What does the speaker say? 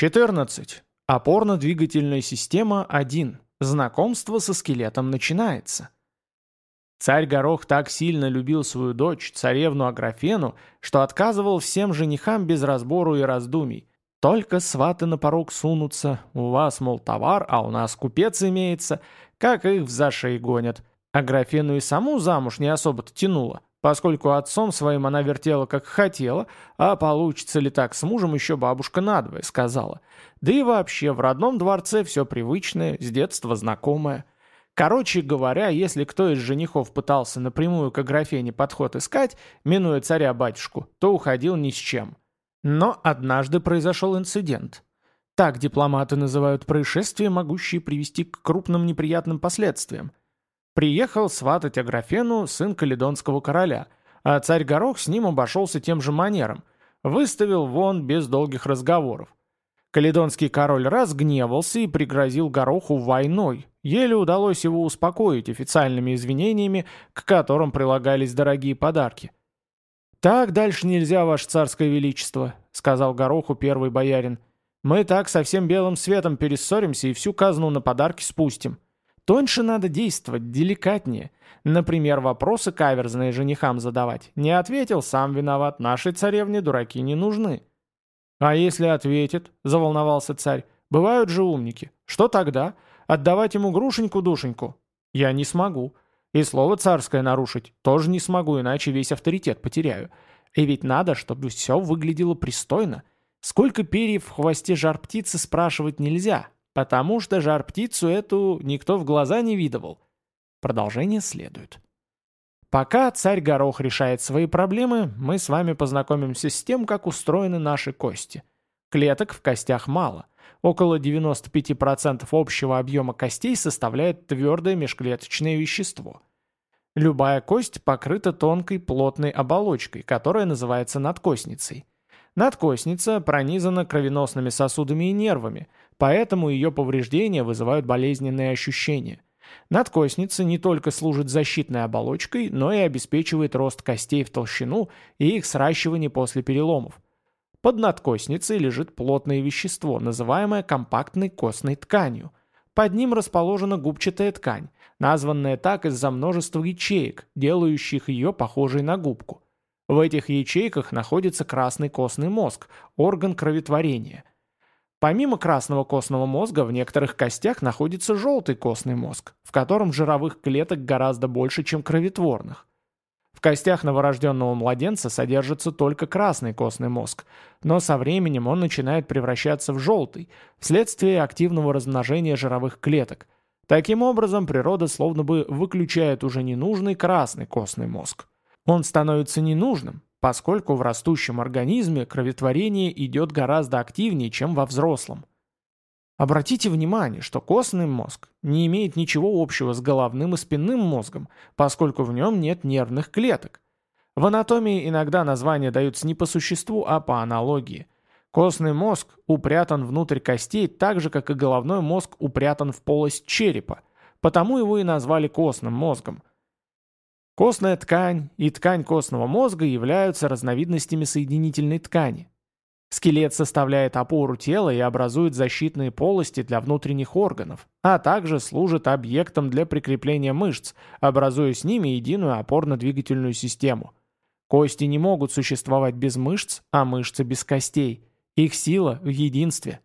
14. Опорно-двигательная система 1. Знакомство со скелетом начинается. Царь Горох так сильно любил свою дочь, царевну Аграфену, что отказывал всем женихам без разбору и раздумий. Только сваты на порог сунутся, у вас, мол, товар, а у нас купец имеется, как их в зашей гонят. Аграфену и саму замуж не особо-то тянуло поскольку отцом своим она вертела как хотела, а получится ли так с мужем еще бабушка надвое сказала. Да и вообще в родном дворце все привычное, с детства знакомое. Короче говоря, если кто из женихов пытался напрямую к Аграфене подход искать, минуя царя-батюшку, то уходил ни с чем. Но однажды произошел инцидент. Так дипломаты называют происшествия, могущие привести к крупным неприятным последствиям. Приехал сватать Аграфену сын каледонского короля, а царь Горох с ним обошелся тем же манером. Выставил вон без долгих разговоров. Каледонский король разгневался и пригрозил Гороху войной. Еле удалось его успокоить официальными извинениями, к которым прилагались дорогие подарки. «Так дальше нельзя, ваше царское величество», — сказал Гороху первый боярин. «Мы так со всем белым светом перессоримся и всю казну на подарки спустим». Тоньше надо действовать, деликатнее. Например, вопросы каверзные женихам задавать. Не ответил, сам виноват, нашей царевне дураки не нужны. «А если ответит?» – заволновался царь. «Бывают же умники. Что тогда? Отдавать ему грушеньку-душеньку?» «Я не смогу. И слово царское нарушить тоже не смогу, иначе весь авторитет потеряю. И ведь надо, чтобы все выглядело пристойно. Сколько перьев в хвосте жар птицы спрашивать нельзя, Потому что жар-птицу эту никто в глаза не видывал. Продолжение следует. Пока царь Горох решает свои проблемы, мы с вами познакомимся с тем, как устроены наши кости. Клеток в костях мало. Около 95% общего объема костей составляет твердое межклеточное вещество. Любая кость покрыта тонкой плотной оболочкой, которая называется надкостницей. Надкостница пронизана кровеносными сосудами и нервами, поэтому ее повреждения вызывают болезненные ощущения. Надкостница не только служит защитной оболочкой, но и обеспечивает рост костей в толщину и их сращивание после переломов. Под надкостницей лежит плотное вещество, называемое компактной костной тканью. Под ним расположена губчатая ткань, названная так из-за множества ячеек, делающих ее похожей на губку. В этих ячейках находится красный костный мозг, орган кроветворения. Помимо красного костного мозга в некоторых костях находится желтый костный мозг, в котором жировых клеток гораздо больше, чем кроветворных. В костях новорожденного младенца содержится только красный костный мозг, но со временем он начинает превращаться в желтый, вследствие активного размножения жировых клеток. Таким образом, природа словно бы выключает уже ненужный красный костный мозг. Он становится ненужным, поскольку в растущем организме кроветворение идет гораздо активнее, чем во взрослом. Обратите внимание, что костный мозг не имеет ничего общего с головным и спинным мозгом, поскольку в нем нет нервных клеток. В анатомии иногда названия даются не по существу, а по аналогии. Костный мозг упрятан внутрь костей так же, как и головной мозг упрятан в полость черепа, потому его и назвали костным мозгом. Костная ткань и ткань костного мозга являются разновидностями соединительной ткани. Скелет составляет опору тела и образует защитные полости для внутренних органов, а также служит объектом для прикрепления мышц, образуя с ними единую опорно-двигательную систему. Кости не могут существовать без мышц, а мышцы без костей. Их сила в единстве.